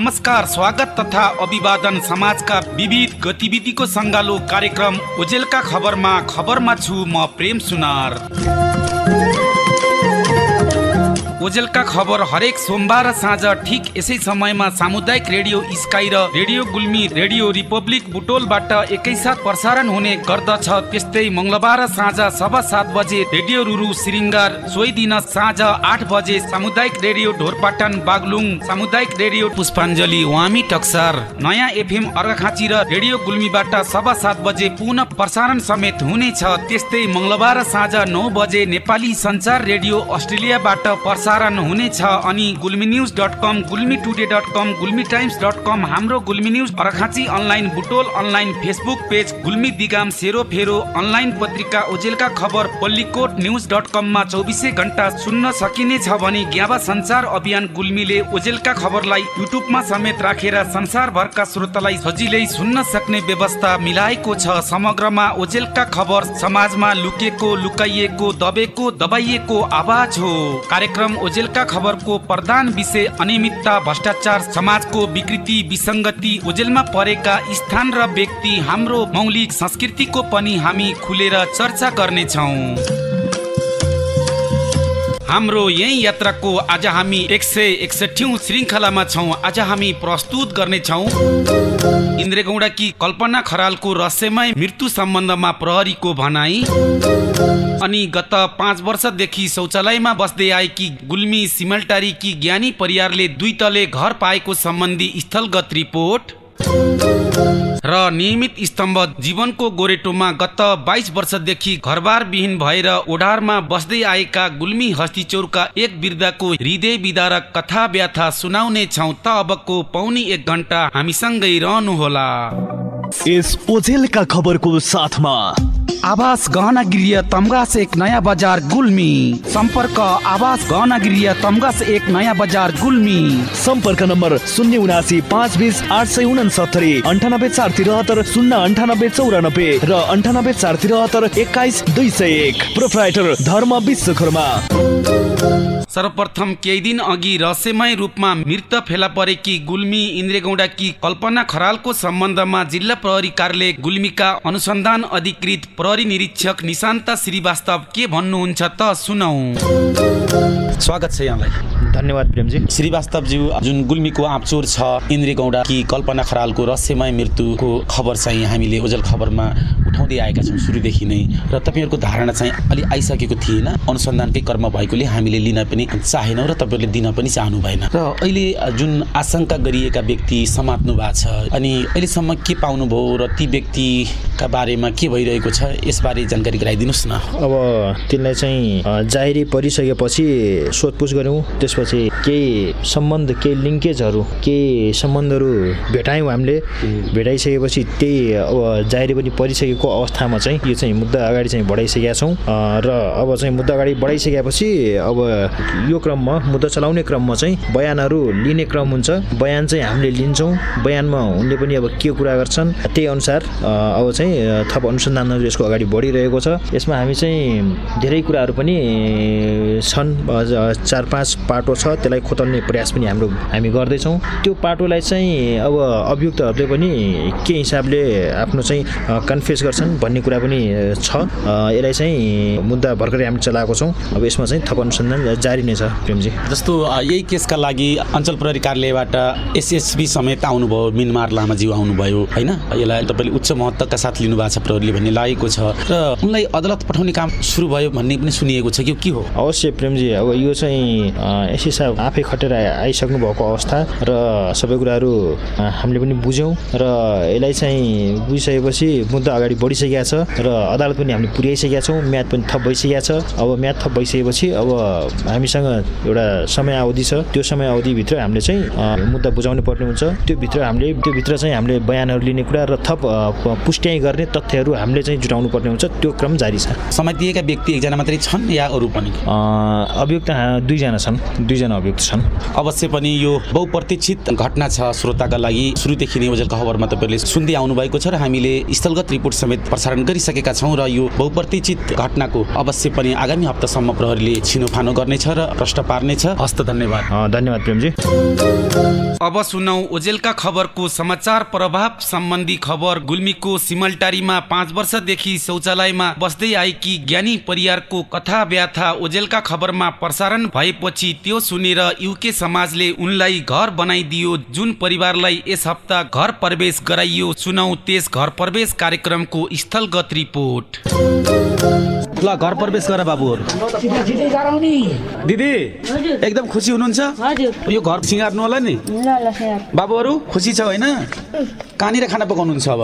नमस्कार स्वागत तथा अभिवादन समाजका विविध गतिविधिको सङ्गालो कार्यक्रम ओजेलका खबरमा खबरमा छु म प्रेम सुनार। ओजेलका खबर हरेक सोमबार साँझ ठिक यसै समयमा सामुदायिक रेडियो स्काई र रेडियो गुल्मी रेडियो रिपब्लिक बुटोलबाट एकैसाथ प्रसारण हुने गर्दछ। त्यस्तै मङ्गलबार साँझ सभा सात बजे रेडियो रुरु श्रृङ्गार सोही दिन साँझ आठ बजे सामुदायिक रेडियो ढोरपाटन बागलुङ सामुदायिक रेडियो पुष्पाञ्जली वामी टक्सर। नयाँ एफएम अर्घाखाँची र रेडियो गुल्मीबाट सभा सात बजे पुनः प्रसारण समेत हुनेछ। त्यस्तै मङ्गलबार साँझ नौ बजे नेपाली सञ्चार रेडियो अस्ट्रेलियाबाट प्रसारण प्रसारण हुनेछ अनि Gulmi news dot com Gulmi today dot com Gulmi times dot com हाम्रो Gulmi news Arghakhanchi online Butwal online Facebook page Gulmi Digam सेरो फेरो अनलाइन पत्रिका ओजेलका खबर पल्लीकोट न्युज डट कममा चौबिसै घन्टा सुन्न सकिनेछ भने ग्याबा संचार अभियान गुल्मीले ओजेलका खबरलाई युट्युबमा समेत राखेर संसारभरका श्रोतालाई सजिलै सुन्न सक्ने व्यवस्था मिलाएको छ। समग्रमा ओजेलका खबर समाजमा लुकेको लुकाइएको दबेको दबाइएको आवाज हो। कार्यक्रम ओजेलका खबरको प्रधान विषय अनियमितता भ्रष्टाचार समाजको विकृति विसङ्गति। ओजेलमा परेका स्थान र व्यक्ति हाम्रो मौलिक संस्कृतिको पनि हामी खुलेर चर्चा गर्नेछौँ। हाम्रो यही यात्राको आज हामी एक सय एकसठौँ श्रृङ्खलामा छौँ। आज हामी प्रस्तुत गर्नेछौँ इन्द्रगौडाकी कल्पना खरालको रहस्यमय मृत्यु सम्बन्धमा प्रहरीको भनाई अनि गत पाँच वर्षदेखि शौचालयमा बस्दै आएकी गुल्मी सिमलटारीकी ज्ञानी परियारले दुई तले घर पाएको सम्बन्धी स्थलगत रिपोर्ट। र नियमित स्तम्भ जीवनको गोरेटोमा गत बाइस वर्षदेखि घरबार विहीन भएर ओढारमा बस्दै आएका गुल्मी हस्तिचौरका एक वृद्धको हृदय विदारक कथा व्याथा सुनाउने छौँ त अबको पौनी एक घन्टा हामीसँगै रहनुहोला। यस ओझेलका खबरको साथमा आवास गहना गृह तमगास एक नयाँ बजार गुल्मी। सम्पर्क आवास गहना गृह तमगास एक नयाँ बजार गुल्मी। सम्पर्क नम्बर शून्य उनासी पाँच बिस आठ सय उनासत्तरी अन्ठानब्बे चार त्रिहत्तर शून्य अन्ठानब्बे चौरानब्बे र अन्ठानब्बे चार त्रिहत्तर एक्काइस दुई सय एक। प्रोप्राइटर धर्म विश्वकर्मा। सर्वप्रथम केही दिन अघि रहस्यमय रूपमा मृत फेला परेकी गुल्मी इन्द्रेगौडाकी कल्पना खरालको सम्बन्धमा जिल्ला प्रहरी कार्यालय गुल्मीका अनुसन्धान अधिकृत प्रहरी निरीक्षक निशान्त श्रीवास्तव के भन्नुहुन्छ त सुनौ। स्वागत छ यहाँलाई। धन्यवाद प्रेमजी। श्रीवास्तवज्यू जुन गुल्मीको आँपचोर छ इन्द्रे गौडा कि कल्पना खरालको रहस्यमय मृत्युको खबर चाहिँ हामीले ओजल खबरमा उठाउँदै आएका छौँ सुरुदेखि नै। र तपाईँहरूको धारणा चाहिँ अलि आइसकेको थिएन। अनुसन्धानकै कर्म भएकोले हामीले लिन पनि चाहेनौँ र तपाईँहरूले दिन पनि चाहनु भएन। र अहिले जुन आशंका गरिएका व्यक्ति समात्नु भएको छ अनि अहिलेसम्म के पाउनुभयो र ती व्यक्तिका बारेमा के भइरहेको छ यसबारे जानकारी गराइदिनुहोस् न। अब तिनलाई चाहिँ जाहेरी परिसकेपछि सोधपुछ गऱ्यौँ त्यसपछि केही सम्बन्ध केही लिङ्केजहरू केही सम्बन्धहरू भेटायौँ हामीले। भेटाइसकेपछि त्यही अब जाहेरी पनि परिसकेको अवस्थामा चाहिँ यो चाहिँ मुद्दा अगाडि चाहिँ बढाइसकेका छौँ। र अब चाहिँ मुद्दा अगाडि बढाइसकेपछि अब यो क्रममा मुद्दा चलाउने क्रममा चाहिँ बयानहरू लिने क्रम हुन्छ। बयान चाहिँ हामीले लिन्छौँ। बयानमा उनले पनि अब के कुरा गर्छन् त्यही अनुसार अब चाहिँ थप अनुसन्धानहरू यसको अगाडि बढिरहेको छ। यसमा हामी चाहिँ धेरै कुराहरू पनि छन्। चार पाँच पाटो छ। त्यसलाई खोतल्ने प्रयास पनि हाम्रो हामी गर्दैछौँ। त्यो पाटोलाई चाहिँ अब अभियुक्तहरूले पनि के हिसाबले आफ्नो चाहिँ कन्फेस गर्छन् भन्ने कुरा पनि छ। यसलाई चाहिँ मुद्दा भर्खरै हामी चलाएको छौँ। अब यसमा चाहिँ थप अनुसन्धान जारी नै छ प्रेमजी। जस्तो यही केसका लागि अञ्चल प्रहरी कार्यालयबाट एसएसबी समेत आउनुभयो मिनमार लामाज्यू आउनुभयो होइन? यसलाई तपाईँले उच्च महत्त्वका साथ लिनुभएको छ प्रहरीले भन्ने लागेको छ। र उनलाई अदालत पठाउने काम सुरु भयो भन्ने पनि सुनिएको छ कि के हो? अवश्य प्रेमजी अब यो चाहिँ एसए साहब आफै खटेर आइसक्नु भएको अवस्था र सबै कुराहरू हामीले पनि बुझ्यौँ र यसलाई चाहिँ बुझिसकेपछि मुद्दा अगाडि बढिसकेका छ र अदालत पनि हामीले पुर्याइसकेका छौँ म्याद पनि थप भइसकेका छ। अब म्याद थप भइसकेपछि अब हामीसँग एउटा समय अवधि छ। त्यो समय अवधिभित्र हामीले चाहिँ मुद्दा बुझाउनु पर्ने हुन्छ। त्यो भित्र हामीले त्यो भित्र चाहिँ हामीले बयानहरू लिने कुरा र थप पुष्ट्याइ गर्ने तथ्यहरू हामीले चाहिँ जुटाउनु पर्ने हुन्छ। त्यो क्रम जारी छ। समातिएका व्यक्ति एकजना मात्रै छन् या अरू पनि? अभियुक्त दुईजना छन्। दुईजना अभियुक्त छन्। अवश्य पनि यो बहुप्रतीक्षित घटना छ श्रोताका लागि। सुरुदेखि नै ओजेलका खबरमा तपाईँहरूले सुन्दै आउनुभएको छ र हामीले स्थलगत रिपोर्ट समेत प्रसारण गरिसकेका छौँ र यो बहुप्रतीक्षित घटनाको अवश्य पनि आगामी हप्तासम्म प्रहरीले छिनोफानो गर्नेछ र प्रश्न पार्नेछ। हस्त धन्यवाद। अ, धन्यवाद प्रेमजी। अब सुनौ ओजेलका खबरको समाचार प्रभाव सम्बन्धी खबर। गुल्मीको सिमलटारीमा पाँच वर्षदेखि शौचालयमा बस्दै आएकी ज्ञानी परियारको कथा व्याथा ओजेलका खबरमा प्रसारण भएपछि त्यो सुनेर युके समाजले उनलाई घर बनाइदियो जुन परिवारलाई यस हप्ता घर प्रवेश गराइयो। सुनौ त्यस घर प्रवेश कार्यक्रमको स्थलगत रिपोर्ट। ल घर प्रवेश गर बाबुहरू दिदी एकदम खुसी हुनुहुन्छ? यो घर सिँगार्नु होला नि? ल ल सर बाबुहरू खुसी छ होइन? कहाँनिर खाना पकाउनुहुन्छ अब?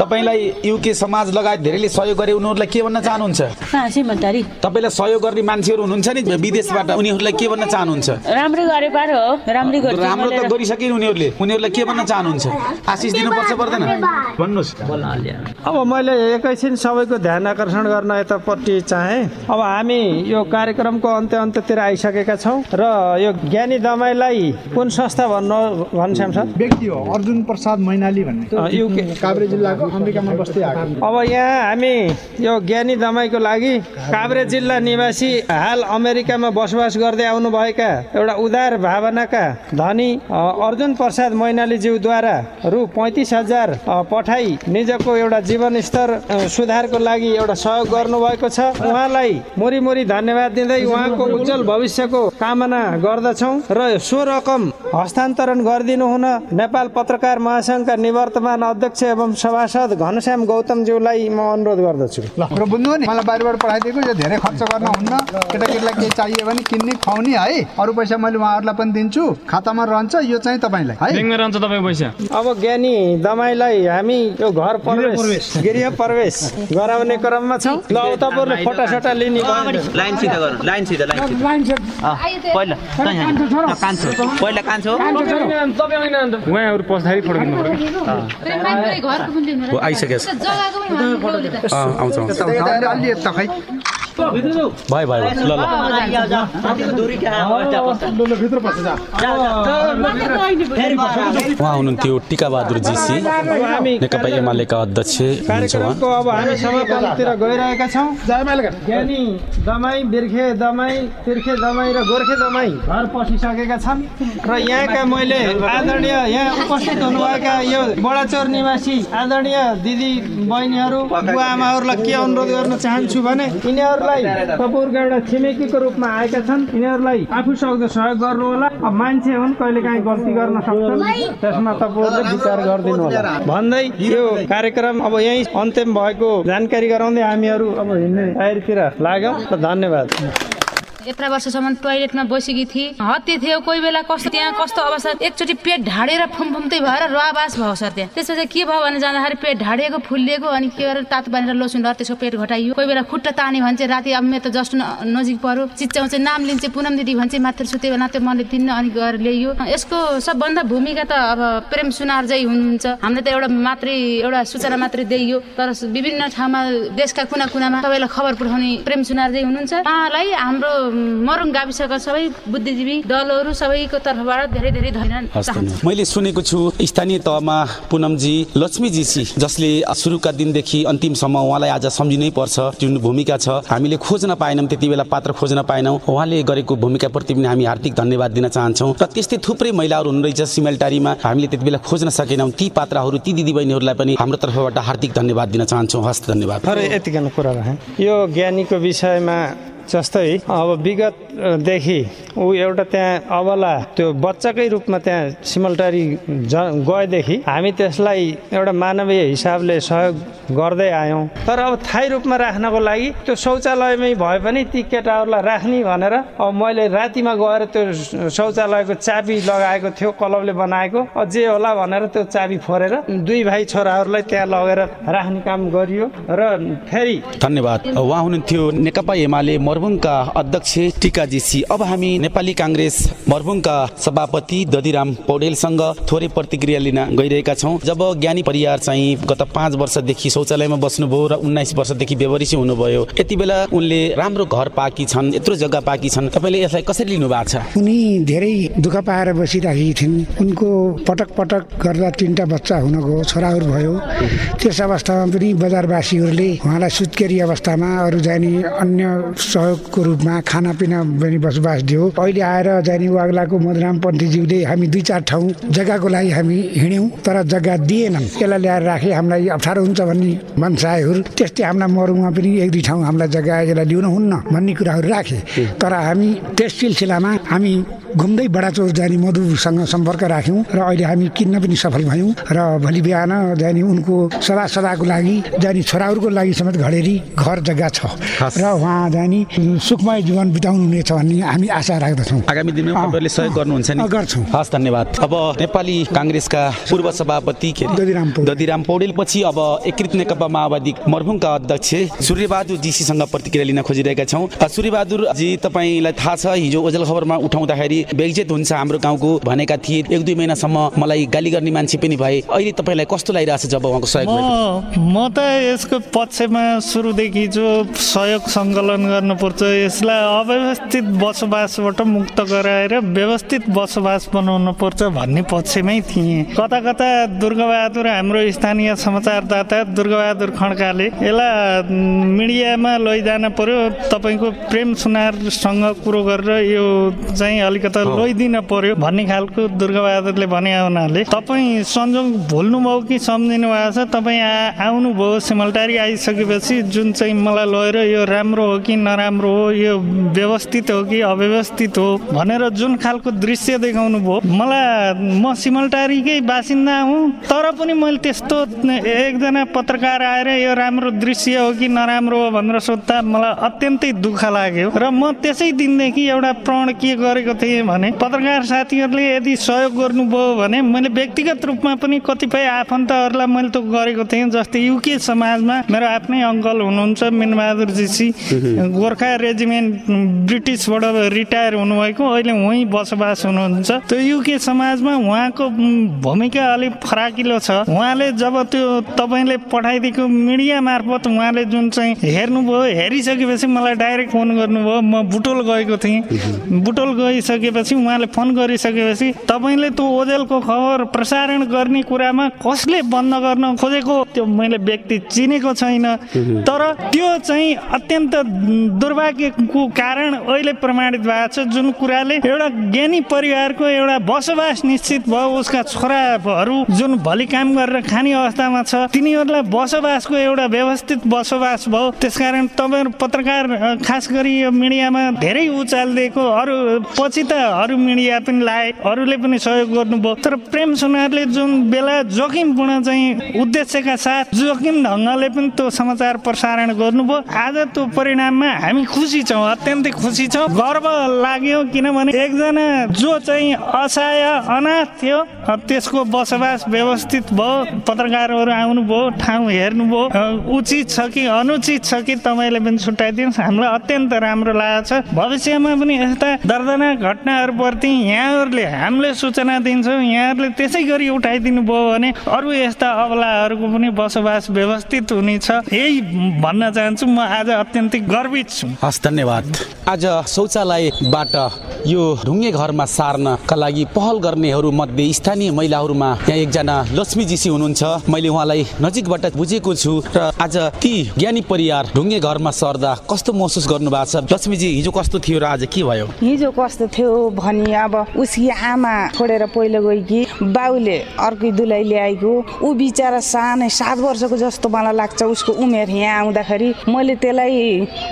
तपाईँलाई युके समाज लगायत धेरैले सहयोग गरे उनीहरूलाई के भन्न चाहनुहुन्छ? तपाईँलाई सहयोग गर्ने मान्छेहरू हुनुहुन्छ नि विदेशबाट? उनीहरूलाई के भन्न चाहनुहुन्छ? राम्रै गरे पारो हो। राम्रै राम्रो त गरिसके नि उनीहरूले। उनीहरूलाई के भन्न चाहनुहुन्छ? आशिष दिनुपर्छ पर्दैन? भन्नुहोस्। अब मैले एकैछिन सबैको ध्यान आकर्षण गर्न यतापट्टि चाहेँ अब हामी यो कार्यक्रमको अन्त्य अन्त्यतिर आइसकेका छौँ र यो ज्ञानी दमाईलाई कुन संस्था भन्नु भन्छौँ सर? व्यक्ति हो अर्जुन प्रसाद मैनाली भन्ने। काभ्रे जिल्लाको अमेरिकामा बस्दै आएको। अब यहाँ हामी यो ज्ञानी दमाईको लागि काभ्रे जिल्ला निवासी हाल अमेरिकामा बसोबास गर्दै आउनुभएका एउटा उदार भावनाका धनी अर्जुन प्रसाद मैनालीज्यूद्वारा रु पैँतिस हजार पठाई निजको एउटा जीवनस्तर अ, सुधारको लागि एउटा सहयोग गर्नुभएको छ। उहाँलाई मुरी मुरी धन्यवाद दिँदै उहाँको उज्जवल भविष्यको कामना गर्दछौँ र सो रकम हस्तान्तरण गरिदिनु हुन नेपाल पत्रकार महासङ्घका निवर्तमान अध्यक्ष एवं सभासद घनश्याम गौतमज्यूलाई म अनुरोध गर्दछु। ल र बुझ्नु नि मलाई बाहिरबाट पठाइदिएको यो धेरै खर्च गर्न हुन्न। केटाकेटीलाई केही चाहियो भने किन्ने खुवाउने है? अरू पैसा मैले उहाँहरूलाई पनि दिन्छु। खातामा रहन्छ यो चाहिँ तपाईँलाई है? अब ज्ञानी दमाईलाई हामी यो घर प्रवेश गृह प्रवेश गराउने क्रममा छौँ। ल अब तपाईँहरूले फोटासोटा लिने भयो। लाइन सिधा गर्नु लाइन सिधा लाइन सिधा पहिला अँ, कान्छो पहिला कान्छो उहाँहरू पस्दाखेरि पर्यो हो आइसकेको छ। अँ, आउँछ आउँछ। अलि यता खै। भयो भयो। ल ल दूरी क्या भित्र पस्छ जा उहाँ हुनुहुन्थ्यो टिकाबहादुर जीसी नेकपा एमालेका अध्यक्ष अब हामी समापनतिर गइरहेका छौँ ज्ञानी दमाई बिर्खे दमाई तिर्खे दमाई र गोर्खे दमाई घर पसिसकेका छन् र यहाँका मैले आदरणीय यहाँ उपस्थित हुनुभएका यो बडाचौर निवासी आदरणीय दिदी बहिनीहरू बुवा आमाहरूलाई के अनुरोध गर्न चाहन्छु भने तपाईँहरूको एउटा छिमेकीको रूपमा आएका छन्। यिनीहरूलाई आफू सक्दो सहयोग गर्नु होला अब मान्छे हुन् कहिले काहीँ गल्ती गर्न सक्छन्। त्यसमा तपाईँहरूले विचार गरिदिनु होला। भन्दै यो कार्यक्रम अब यहीँ अन्तिम भएको जानकारी गराउँदै हामीहरू अब हिँड्ने तयारीतिर लाग्यौँ। धन्यवाद। यत्र वर्षसम्म टोइलेटमा बसेकी थिएँ। हत्ते थियो कोही बेला कस्तो त्यहाँ कस्तो अवस्था। एकचोटि पेट ढाडेर फुमफुम्दै भएर रुवाबास भयो सर त्यहाँ। त्यसपछि के भयो भने जाँदाखेरि पेट ढाडिएको फुलिएको अनि के गरेर तातो पारेर लोसुन र त्यसको पेट घटाइयो। कोही बेला खुट्टा तान्यो भने चाहिँ राति अब मेरो त जस्ट नजिक पर्यो चिच्याउँछ नाम लिन्छ पुनम दिदी भन्छ मात्र सुत्यो बेला त्यो मैले दिन्न अनि गएर ल्याइयो। यसको सबभन्दा भूमिका त अब प्रेम सुनार चाहिँ हुनुहुन्छ। हामीले त एउटा मात्रै एउटा सूचना मात्रै दिइयो। तर विभिन्न ठाउँमा देशका कुना कुनामा सबैलाई खबर पुर्याउने प्रेम सुनार चाहिँ हुनुहुन्छ। उहाँलाई हाम्रो मरुङ गाविसका सबै बुद्धिजीवी दलहरू सबैको तर्फबाट धेरै धेरै धन्यवाद। मैले सुनेको छु स्थानीय तहमा पुनमजी लक्ष्मीजीसी जसले सुरुका दिनदेखि अन्तिमसम्म उहाँलाई आज सम्झिनै पर्छ जुन भूमिका छ। हामीले खोज्न पाएनौँ त्यति बेला पात्र खोज्न पाएनौँ। उहाँले गरेको भूमिकाप्रति पनि हामी हार्दिक धन्यवाद दिन चाहन्छौँ। र त्यस्तै थुप्रै महिलाहरू हुनुहुरहेछ सिमेलटारीमा। हामीले त्यति बेला खोज्न सकेनौँ। ती पात्रहरू ती दिदीबहिनीहरूलाई पनि हाम्रो तर्फबाट हार्दिक धन्यवाद दिन चाहन्छौँ। हस् धन्यवाद। यतिकन कुरा यो ज्ञानीको विषयमा जस्तै अब विगतदेखि ऊ एउटा त्यहाँ अबला त्यो बच्चाकै रूपमा त्यहाँ सिमलटारी ज गएदेखि हामी त्यसलाई एउटा मानवीय हिसाबले सहयोग गर्दै आयौँ। तर अब थायी रूपमा राख्नको लागि त्यो शौचालयमै भए पनि ती केटाहरूलाई राख्ने भनेर अब मैले रातिमा गएर त्यो शौचालयको चाबी लगाएको थियो कलबले बनाएको। जे होला भनेर त्यो चाबी फोरेर दुई भाइ छोराहरूलाई त्यहाँ लगेर राख्ने काम गरियो र फेरि धन्यवाद। उहाँ हुनुहुन्थ्यो नेकपा एमाले मर्बुङका अध्यक्ष टिकाजी सी। अब हामी नेपाली काङ्ग्रेस मर्बुङका सभापति दधिराम पौडेलसँग थोरै प्रतिक्रिया लिन गइरहेका छौँ। जब ज्ञानी परियार चाहिँ गत पाँच वर्षदेखि शौचालयमा बस्नुभयो र उन्नाइस वर्षदेखि बेवरिसी हुनुभयो यति बेला उनले राम्रो घर पाएकी छन् यत्रो जग्गा पाएकी छन्। तपाईँले यसलाई कसरी लिनु भएको छ? उनी धेरै दुःख पाएर बसिराखेकी थिइन्। उनको पटक पटक गर्दा तिनवटा बच्चा हुन गयो छोराहरू भयो। त्यस अवस्थामा पनि बजारवासीहरूले उहाँलाई सुत्केरी अवस्थामा अरू जाने अन्य सहयोगको रूपमा खानापिना पनि बसोबास दियो। अहिले आएर जाने वाग्लाको मधुराम पन्थीज्यूले हामी दुई चार ठाउँ जग्गाको लागि हामी हिँड्यौँ तर जग्गा दिएनन्। यसलाई ल्याएर राखे हामीलाई अप्ठ्यारो हुन्छ भन्ने मनसायहरू त्यस्तै हामीलाई मरुमा पनि एक दुई ठाउँ हामीलाई जग्गा यसलाई लिउन हुन्न भन्ने कुराहरू राखे। तर हामी त्यस सिलसिलामा हामी घुम्दै बडाचौर जाने मधुसँग सम्पर्क राख्यौँ र अहिले हामी किन्न पनि सफल भयौँ र भोलि बिहान जाने उनको सदा सदाको लागि जाने छोराहरूको लागि समेत घडेरी घर जग्गा छ। र उहाँ जाने सुखमय जीवन बिताउनुहुनेछ भन्ने हामी आशा राख्दछौँ। आगामी दिनमा तपाईँहरूले सहयोग गर्नुहुन्छ नि? गर्छौँ। हस् धन्यवाद। अब नेपाली काङ्ग्रेसका पूर्व सभापति? दधिराम पौडेल। दधिराम पौडेल पछि अब एकीकृत नेकपा माओवादी मर्भुङका अध्यक्ष सूर्यबहादुर जीसीसँग प्रतिक्रिया लिन खोजिरहेका छौँ। अ, सूर्यबहादुर जी तपाईँलाई थाहा छ हिजो ओजेल खबरमा उठाउँदाखेरि बेइज्जत हुन्छ हाम्रो गाउँको भनेका थिए। एक दुई महिनासम्म मलाई गाली गर्ने मान्छे पनि भए। अहिले तपाईँलाई कस्तो लागिरहेको छ जब उहाँको सहयोग म त यसको पक्षमा सुरुदेखि जो सहयोग सङ्कलन गर्नुपर्छ यसलाई अव्यवस्थित बसोबासबाट मुक्त गराएर व्यवस्थित बसोबास बनाउनु पर्छ भन्ने पक्षमै थिएँ। कता कता दुर्गाबहादुर हाम्रो स्थानीय समाचारदाता दुर्गाबहादुर खड्काले यसलाई मिडियामा लैजान पर्यो। तपाईँको प्रेम सुनारसँग कुरो गरेर यो चाहिँ अलिकता लैदिन पर्यो भन्ने खालको दुर्गाबहादुरले भने हुनाले तपाईँ संजोग भुल्नुभयो कि सम्झिनु भएको छ? तपाईँ आउनुभयो सिमलटारी आइसकेपछि जुन चाहिँ मलाई लगेर यो राम्रो हो कि नराम्रो हो यो व्यवस्थित हो कि अव्यवस्थित हो भनेर जुन खालको दृश्य देखाउनु भयो मलाई म सिमलटारीकै बासिन्दा हुँ तर पनि मैले त्यस्तो एकजना पत्रकार आएर यो राम्रो दृश्य हो कि नराम्रो हो भनेर सोद्धा मलाई अत्यन्तै दुःख लाग्यो। र म त्यसै दिनदेखि एउटा प्रण के गरेको थिएँ भने पत्रकार साथीहरूले यदि सहयोग गर्नुभयो भने मैले व्यक्तिगत रूपमा पनि कतिपय आफन्तहरूलाई मैले त गरेको थिएँ जस्तै युके समाजमा मेरो आफ्नै अङ्कल हुनुहुन्छ मिनबहादुर जीसी गोर्खा रेजिमेन्ट ब्रिटिसबाट रिटायर हुनुभएको अहिले उहीँ बसोबास हुनुहुन्छ। त्यो युके समाजमा उहाँको भूमिका अलिक फराकिलो छ। उहाँले जब त्यो तपाईँले पठाइदिएको मिडिया मार्फत उहाँले जुन चाहिँ हेर्नुभयो हेरिसकेपछि मलाई डाइरेक्ट फोन गर्नुभयो म बुटोल गएको थिएँ। बुटोल गइसकेपछि उहाँले फोन गरिसकेपछि तपाईँले त्यो ओजेलको खबर प्रसारण गर्ने कुरामा कसले बन्द गर्न खोजेको त्यो मैले व्यक्ति चिनेको छैन। तर त्यो चाहिँ अत्यन्त दुर्भाग्यको कारण अहिले प्रमाणित भएको छ जुन कुराले एउटा ज्ञानी परिवारको एउटा बसोबास निश्चित भयो उसका छोराहरू जुन भोलि काम गरेर खाने अवस्थामा छ तिनीहरूलाई बसोबासको एउटा व्यवस्थित बसोबास भयो। त्यसकारण तपाईँहरू पत्रकार खास गरी यो मिडियामा धेरै उचाल दिएको अरू पछि त अरू मिडिया पनि लाए अरूले पनि सहयोग गर्नुभयो। तर प्रेम सुनारले जुन बेला जोखिमपूर्ण चाहिँ उद्देश्यका साथ जोखिम ढङ्गले पनि त्यो समाचार प्रसारण गर्नुभयो। आज त्यो परिणाममा हामी खुसी छौँ अत्यन्तै खुसी छौँ। गर्व लाग्यो किनभने एकजना जो चाहिँ असहाय अनाथ थियो त्यसको बसोबास व्यवस्थित भयो पत्रकारहरू आउनुभयो ठाउँ हेर्नुभयो उचित छ कि अनुचित छ कि तपाईँले पनि छुट्याइदिनुहोस्। हामीलाई अत्यन्त राम्रो लागेको छ। भविष्यमा पनि यस्ता दर्दनाक घटनाहरूप्रति यहाँहरूले हामीले सूचना दिन्छौँ यहाँहरूले त्यसै गरी उठाइदिनु भयो भने अरू यस्ता अबलाहरूको पनि बसोबास व्यवस्थित हुनेछ। यही भन्न चाहन्छु म आज अत्यन्तै गर्वित छु। हस् धन्यवाद। आज शौचालयबाट यो ढुङ्गे घरमा सार्नका लागि पहल गर्नेहरू मध्ये स्थानीय महिलाहरूमा यहाँ एकजना लक्ष्मीजीसी हुनुहुन्छ। मैले उहाँलाई नजिकबाट बुझेको छु र आज ती ज्ञानी परियार ढुङ्गे घरमा सर्दा कस्तो महसुस गर्नु भएको छ? लक्ष्मीजी हिजो कस्तो थियो र आज के भयो? हिजो कस्तो थियो भने अब उसकी आमा छोडेर पहिलो गयो कि बाउले अर्कै दुलाई ल्याएको। ऊ बिचरा सानै सात वर्षको जस्तो मलाई लाग्छ उसको उमेर यहाँ आउँदाखेरि। मैले त्यसलाई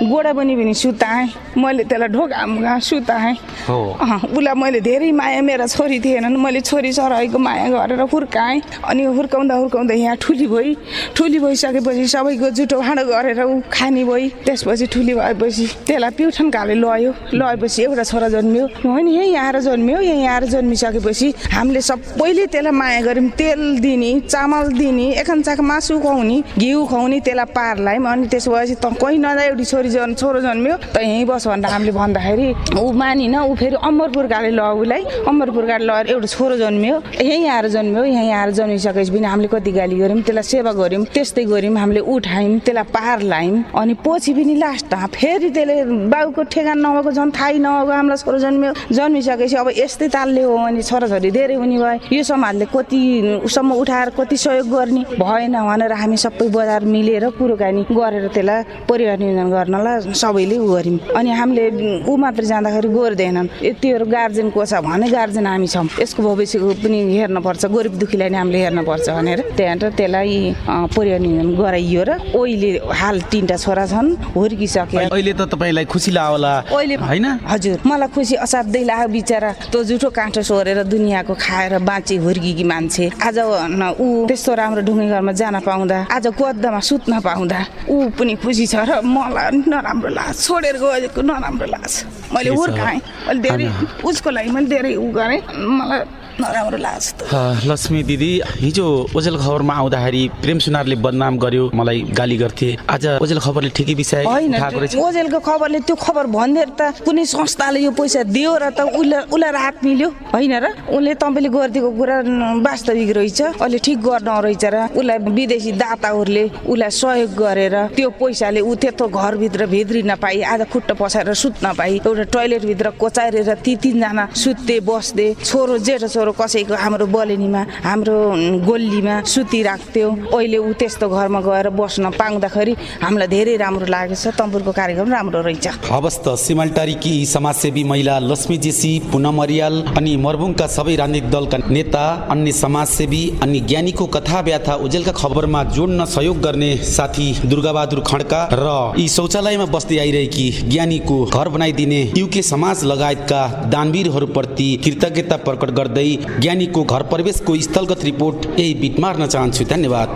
गोडा बनी पनि सुताएँ मैले त्यसलाई ढोकामुगा सुताएँ उसलाई मैले धेरै माया मेरा छोरी थिएनन्। मैले छोरी सराईको माया गरेर हुर्काएँ। अनि हुर्काउँदा हुर्काउँदा यहाँ ठुली भई ठुली भइसकेपछि सबैको जुठो भाँडो गरेर ऊ खाने भई त्यसपछि ठुली भएपछि त्यसलाई प्युठन काले लयो। लएपछि एउटा छोरा जन्मियो। होइन यहीँ आएर जन्मियो यहीँ आएर जन्मिसकेपछि हामीले सब पहिले त्यसलाई माया गऱ्यौँ। तेल दिने चामल दिने एखन चाक मासु खुवाउने घिउ खुवाउने त्यसलाई पार लायौँ अनि त्यसपछि त कोही नजा एउटी छोरी जन् छोरो जन्मियो त यहीँ बस भनेर हामीले भन्दाखेरि ऊ मानिन ऊ फेरि अमरपुर गाडी ल उसलाई। अमरपुर गाडी लगेर एउटा छोरो जन्मियो। यहीँ आएर जन्मियो यहीँ आएर जन्मिसकेपछि पनि हामीले कति गाली गऱ्यौँ त्यसलाई सेवा गऱ्यौँ त्यस्तै गऱ्यौँ हामीले उठायौँ त्यसलाई पार लायौँ। अनि पछि पनि लास्टमा फेरि त्यसले बाउको ठेगान नभएको झन् थाहै नभएको हामीलाई छोरो जन्मियो। जन्मिसकेपछि अब यस्तै तालले हो अनि छोराछोरी धेरै हुने भयो। यो समाजले कतिसम्म उठाएर कति सहयोग गर्ने? भएन भनेर हामी सबै बजार मिलेर कुरोकानी गरेर त्यसलाई परिवार नियोजन गर्नलाई सबैले उ गऱ्यौँ अनि हामीले ऊ मात्र जाँदाखेरि गर्दैनन्। यतिहरू गार्जेन को छ भने गार्जेन हामी छौँ। यसको भविष्यको पनि हेर्नुपर्छ गरिब दुःखीलाई नि हामीले हेर्नुपर्छ भनेर। त्यहाँबाट त्यसलाई अँ, परिवार नियोजन गराइयो र अहिले हाल तिनवटा छोरा छन् हुर्किसके अहिले त तपाईँलाई खुसी लाग्ला अहिले होइन? हजुर मलाई खुसी असाध्यै लाग्यो बिचरा। त्यो जुठो काँठो सोरेर दुनियाँको खाएर बाँची हुर्किकी मान्छे। आज न ऊ त्यस्तो राम्रो ढुङ्गे घरमा जान पाउँदा आज गद्दामा सुत्न पाउँदा ऊ पनि खुसी छ र मलाई नराम्रो लाग्छ छोडेर गएको नराम्रो लाग्छ मैले। हुर्काएँ मैले धेरै उसको लागि मैले धेरै उ गरेँ मलाई नराम्रो लाग्छ लक्ष्मी दिदी हिजो ओजेल खबरमा आउँदाखेरि प्रेम सुनारले बदनाम गर्यो मलाई गाली गर्थे। आज ओजेल खबरले ठिकै विषय होइन ओजेलको खबरले त्यो खबर भनिदिएर त कुनै संस्थाले यो पैसा दियो र त उसलाई उसलाई राहत मिल्यो होइन र? उसले तपाईँले गरिदिएको कुरा वास्तविक रहेछ अहिले ठिक गर्न रहेछ र उसलाई विदेशी दाताहरूले उसलाई सहयोग गरेर त्यो पैसाले ऊ त्यत्रो घरभित्र भित्रिन पाइ आज खुट्टा पसाएर सुत्न पाइ एउटा टोइलेटभित्र कोचारेर ती तिनजना सुत्ते बस्दे छोरो जेठो छोरो कसैको हाम्रो बलेनीमा हाम्रो गोल्लीमा सुतिराख्थ्यो अहिले ऊ त्यस्तो घरमा गएर बस्न पाउँदाखेरि हामीलाई धेरै राम्रो लागेको तम्बुरको कार्यक्रम राम्रो रहेछ। हवस् त सिमलटारीकी समाजसेवी महिला लक्ष्मी जेसी पुनम अरियाल अनि मर्बुङका सबै राजनीतिक दलका नेता अन्य समाजसेवी अनि ज्ञानीको कथा व्याथा ओजेलका खबरमा जोड्न सहयोग गर्ने साथी दुर्गाबहादुर खड्का र यी शौचालयमा बस्दै आइरहेकी ज्ञानीको घर बनाइदिने युके समाज लगायतका दानवीरहरूप्रति कृतज्ञता प्रकट गर्दै ज्ञानीको घर प्रवेशको स्थलगत रिपोर्ट यही बिट मार्न चाहन्छु। धन्यवाद।